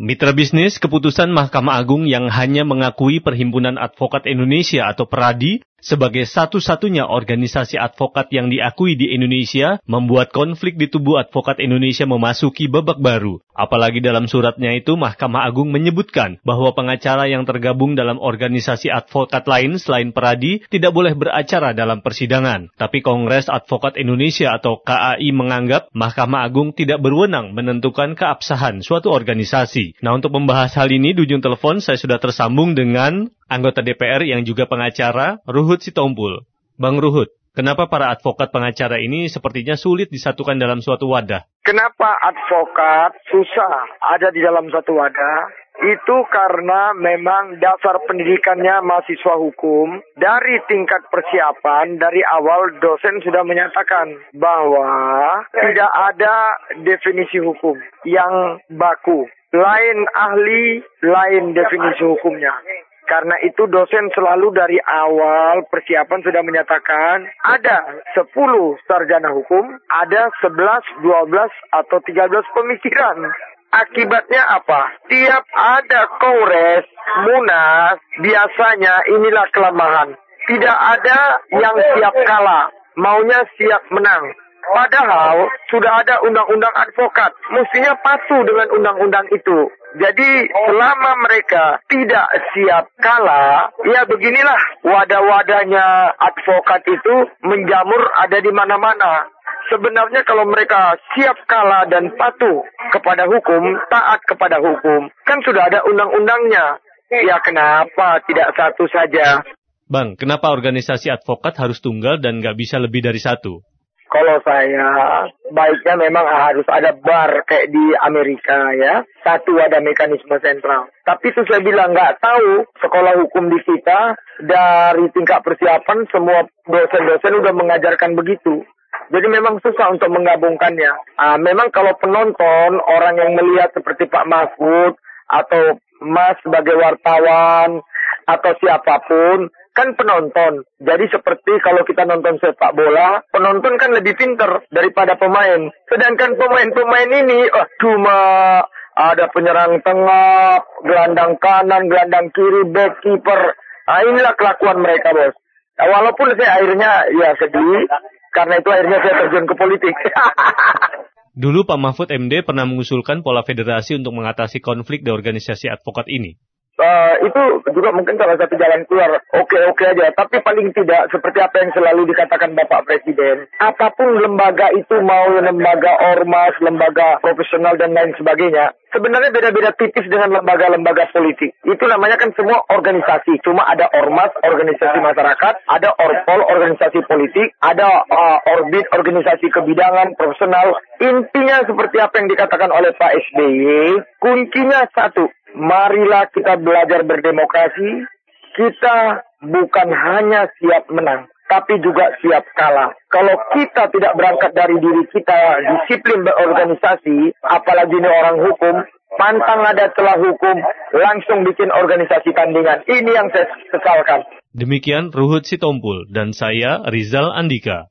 Mitra bisnis, keputusan Mahkamah Agung yang hanya mengakui Perhimpunan Advokat Indonesia atau PERADI sebagai satu-satunya organisasi advokat yang diakui di Indonesia membuat konflik di tubuh advokat Indonesia memasuki babak baru. Apalagi dalam suratnya itu Mahkamah Agung menyebutkan bahwa pengacara yang tergabung dalam organisasi advokat lain selain Peradi tidak boleh beracara dalam persidangan. Tapi Kongres Advokat Indonesia atau KAI menganggap Mahkamah Agung tidak berwenang menentukan keabsahan suatu organisasi. Nah untuk membahas hal ini di ujung telepon saya sudah tersambung dengan anggota DPR yang juga pengacara, Ruhut Sitompul. Bang Ruhut, kenapa para advokat pengacara ini sepertinya sulit disatukan dalam suatu wadah? Kenapa advokat susah ada di dalam satu wadah? Itu karena memang dasar pendidikannya mahasiswa hukum dari tingkat persiapan dari awal dosen sudah menyatakan bahwa tidak ada definisi hukum yang baku. Lain ahli, lain definisi hukumnya. Karena itu dosen selalu dari awal persiapan sudah menyatakan ada 10 sarjana hukum, ada 11, 12, atau 13 pemikiran. Akibatnya apa? Tiap ada kongres, munas, biasanya inilah kelemahan. Tidak ada yang siap kalah, maunya siap menang. Padahal sudah ada undang-undang advokat, mestinya patuh dengan undang-undang itu. Jadi selama mereka tidak siap kalah, ya beginilah wadah-wadahnya advokat itu menjamur ada di mana-mana. Sebenarnya kalau mereka siap kalah dan patuh kepada hukum, taat kepada hukum, kan sudah ada undang-undangnya. Ya kenapa tidak satu saja? Bang, kenapa organisasi advokat harus tunggal dan nggak bisa lebih dari satu? Kalau saya baiknya memang harus ada bar kayak di Amerika ya. Satu ada mekanisme sentral. Tapi itu saya bilang nggak tahu sekolah hukum di kita dari tingkat persiapan semua dosen-dosen udah mengajarkan begitu. Jadi memang susah untuk menggabungkannya. Ah, memang kalau penonton, orang yang melihat seperti Pak Mahfud atau Mas sebagai wartawan atau siapa pun, kan penonton. Jadi seperti kalau kita nonton sepak bola, penonton kan lebih pinter daripada pemain. Sedangkan pemain-pemain ini, oh, cuma ada penyerang tengah, gelandang kanan, gelandang kiri, back, keeper. Nah, inilah kelakuan mereka, bos. Nah, walaupun saya akhirnya ya sedih, karena itu akhirnya saya terjun ke politik. Dulu Pak Mahfud MD pernah mengusulkan pola federasi untuk mengatasi konflik di organisasi advokat ini uh, itu juga mungkin salah satu jalan keluar. Oke-oke aja. Tapi paling tidak seperti apa yang selalu dikatakan Bapak Presiden. Apa pun lembaga itu mau lembaga ormas, lembaga profesional dan lain sebagainya. Sebenarnya beda-beda tipis dengan lembaga-lembaga politik. Itu namanya kan semua organisasi. Cuma ada ormas, organisasi masyarakat, ada orpol, organisasi politik, ada uh, orbit, organisasi kebidangan, profesional. Intinya seperti apa yang dikatakan oleh Pak SBY, kuncinya satu, marilah kita belajar berdemokrasi. Kita bukan hanya siap menang, tapi juga siap kalah. Kalau kita tidak berangkat dari diri kita disiplin berorganisasi, apalagi ini orang hukum, pantang ada celah hukum, langsung bikin organisasi tandingan. Ini yang saya sesalkan. Demikian Ruhut Sitompul dan saya Rizal Andika.